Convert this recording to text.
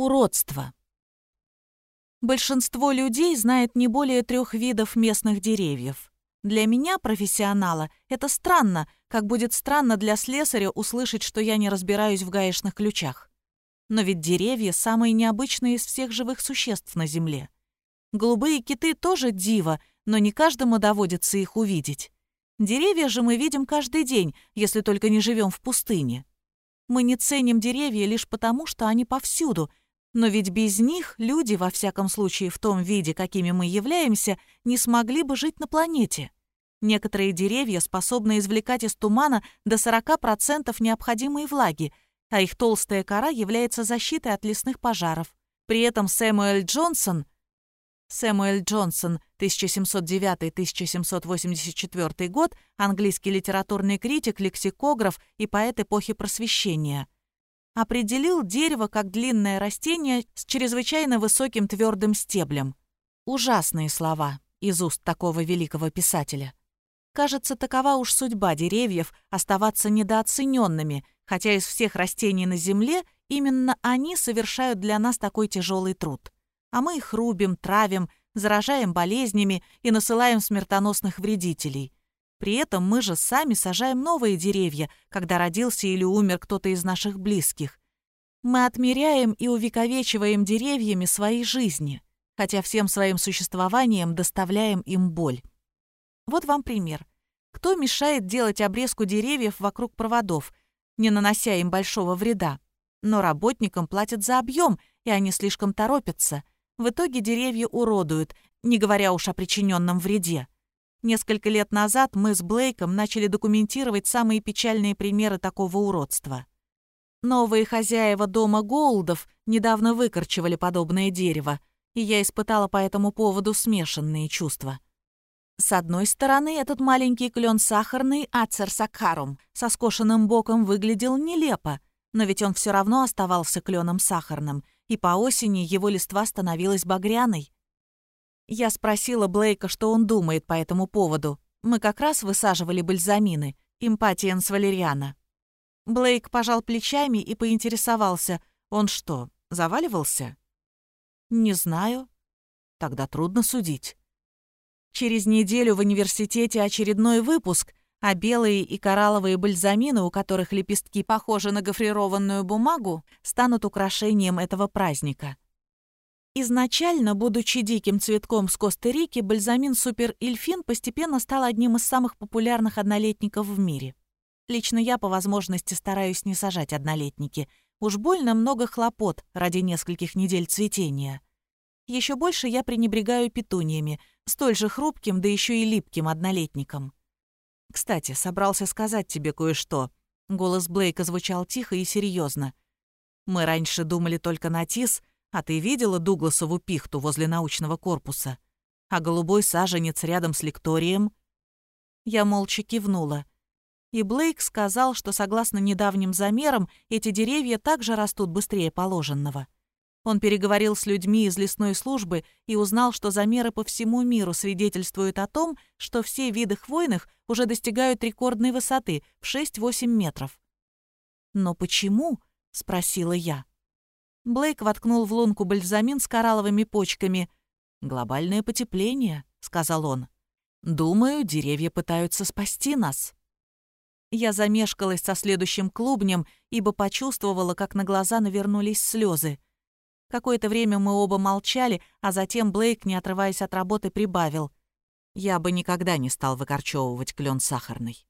Уродство. Большинство людей знает не более трех видов местных деревьев. Для меня, профессионала, это странно, как будет странно для слесаря услышать, что я не разбираюсь в гаечных ключах. Но ведь деревья – самые необычные из всех живых существ на Земле. Голубые киты тоже диво, но не каждому доводится их увидеть. Деревья же мы видим каждый день, если только не живем в пустыне. Мы не ценим деревья лишь потому, что они повсюду, но ведь без них люди, во всяком случае в том виде, какими мы являемся, не смогли бы жить на планете. Некоторые деревья способны извлекать из тумана до 40% необходимой влаги, а их толстая кора является защитой от лесных пожаров. При этом Сэмюэль Джонсон – Сэмуэль Джонсон, 1709-1784 год, английский литературный критик, лексикограф и поэт эпохи Просвещения. Определил дерево как длинное растение с чрезвычайно высоким твердым стеблем. Ужасные слова из уст такого великого писателя. Кажется, такова уж судьба деревьев оставаться недооцененными, хотя из всех растений на Земле именно они совершают для нас такой тяжелый труд а мы их рубим, травим, заражаем болезнями и насылаем смертоносных вредителей. При этом мы же сами сажаем новые деревья, когда родился или умер кто-то из наших близких. Мы отмеряем и увековечиваем деревьями свои жизни, хотя всем своим существованием доставляем им боль. Вот вам пример. Кто мешает делать обрезку деревьев вокруг проводов, не нанося им большого вреда? Но работникам платят за объем, и они слишком торопятся – в итоге деревья уродуют, не говоря уж о причиненном вреде. Несколько лет назад мы с Блейком начали документировать самые печальные примеры такого уродства. Новые хозяева дома Голдов недавно выкорчевали подобное дерево, и я испытала по этому поводу смешанные чувства. С одной стороны, этот маленький клен сахарный Ацер Сакхарум со скошенным боком выглядел нелепо, но ведь он все равно оставался кленом сахарным — и по осени его листва становилась багряной. Я спросила Блейка, что он думает по этому поводу. Мы как раз высаживали бальзамины, импатиенс валериана. Блейк пожал плечами и поинтересовался, он что, заваливался? Не знаю. Тогда трудно судить. Через неделю в университете очередной выпуск, а белые и коралловые бальзамины, у которых лепестки похожи на гофрированную бумагу, станут украшением этого праздника. Изначально, будучи диким цветком с Коста-Рики, бальзамин Супер Ильфин постепенно стал одним из самых популярных однолетников в мире. Лично я по возможности стараюсь не сажать однолетники. Уж больно много хлопот ради нескольких недель цветения. Еще больше я пренебрегаю петуниями, столь же хрупким, да еще и липким однолетником. Кстати, собрался сказать тебе кое-что». Голос Блейка звучал тихо и серьезно. «Мы раньше думали только на ТИС, а ты видела Дугласову пихту возле научного корпуса? А голубой саженец рядом с лекторием?» Я молча кивнула. И Блейк сказал, что согласно недавним замерам, эти деревья также растут быстрее положенного. Он переговорил с людьми из лесной службы и узнал, что замеры по всему миру свидетельствуют о том, что все виды хвойных уже достигают рекордной высоты в 6-8 метров. «Но почему?» — спросила я. Блейк воткнул в лунку бальзамин с коралловыми почками. «Глобальное потепление», — сказал он. «Думаю, деревья пытаются спасти нас». Я замешкалась со следующим клубнем, ибо почувствовала, как на глаза навернулись слезы. Какое-то время мы оба молчали, а затем Блейк, не отрываясь от работы, прибавил. «Я бы никогда не стал выкорчевывать клен сахарный».